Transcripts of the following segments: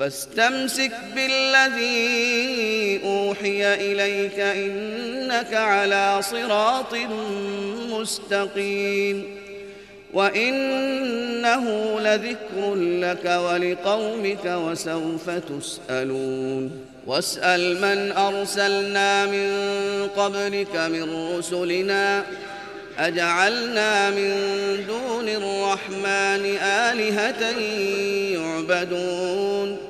فاستمسك بالذي أوحي إليك إنك على صراط مستقيم وإنه لذكر لك ولقومك وسوف تسألون واسأل من أرسلنا من قبلك من رسلنا أجعلنا من دون الرحمن آلهة يعبدون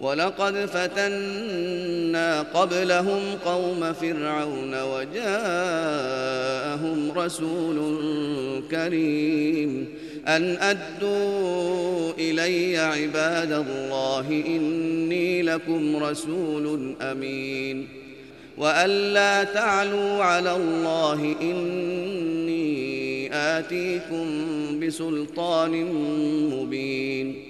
ولقد فتنا قبلهم قوم فرعون وجاءهم رسول كريم. أن أدوا إلي عباد الله إني لكم رسول أمين. وأن لا تعلوا على الله إني آتيكم بسلطان مبين.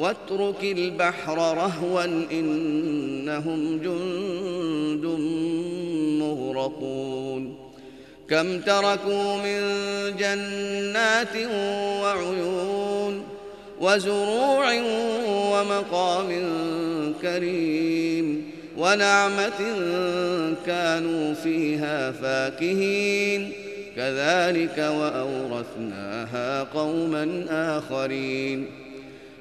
واترك البحر رهوا إنهم جند مغرقون. كم تركوا من جنات وعيون وزروع ومقام كريم ونعمة كانوا فيها فاكهين. كذلك وأورثناها قوما آخرين.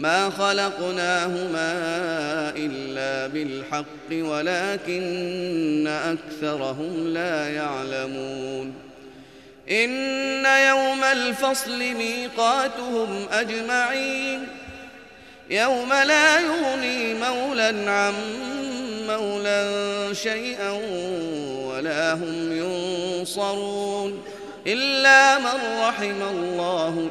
ما خلقناهما إلا بالحق ولكن أكثرهم لا يعلمون. إن يوم الفصل ميقاتهم أجمعين يوم لا يغني مولا عن مولا شيئا ولا هم ينصرون. إلا من رحم الله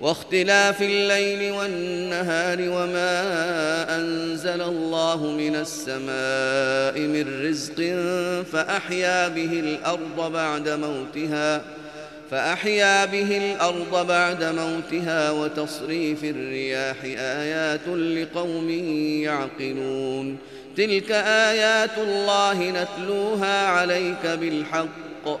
واختلاف الليل والنهار وما أنزل الله من السماء من رزق فأحيا به الأرض بعد موتها فأحيا به الأرض بعد موتها وتصريف الرياح آيات لقوم يعقلون تلك آيات الله نتلوها عليك بالحق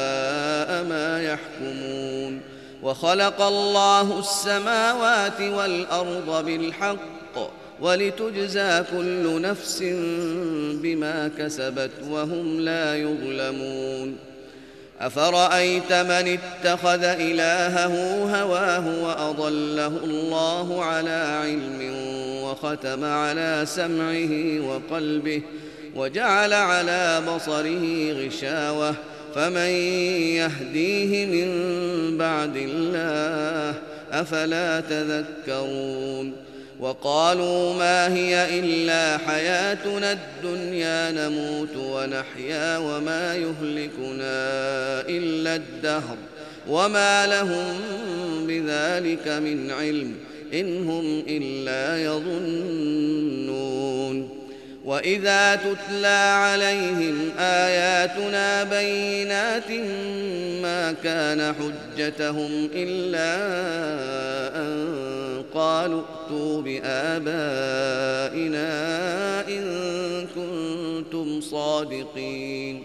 يحكمون. وخلق الله السماوات والأرض بالحق ولتجزى كل نفس بما كسبت وهم لا يظلمون. أفرأيت من اتخذ إلهه هواه وأضله الله على علم وختم على سمعه وقلبه وجعل على بصره غشاوة فمن يهديه من بعد الله أفلا تذكرون وقالوا ما هي إلا حياتنا الدنيا نموت ونحيا وما يهلكنا إلا الدهر وما لهم بذلك من علم إن هم إلا يظنون واذا تتلى عليهم اياتنا بينات ما كان حجتهم الا ان قالوا ائتوا بابائنا ان كنتم صادقين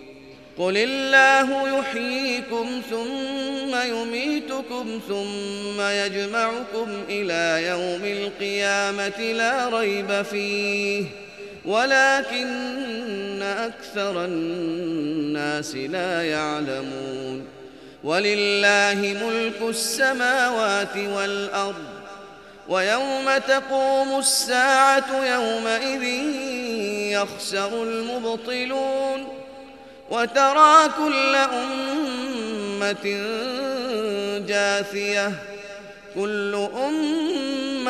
قل الله يحييكم ثم يميتكم ثم يجمعكم إلى يوم القيامه لا ريب فيه ولكن أكثر الناس لا يعلمون ولله ملك السماوات والأرض ويوم تقوم الساعة يومئذ يخسر المبطلون وترى كل أمة جاثية كل أمة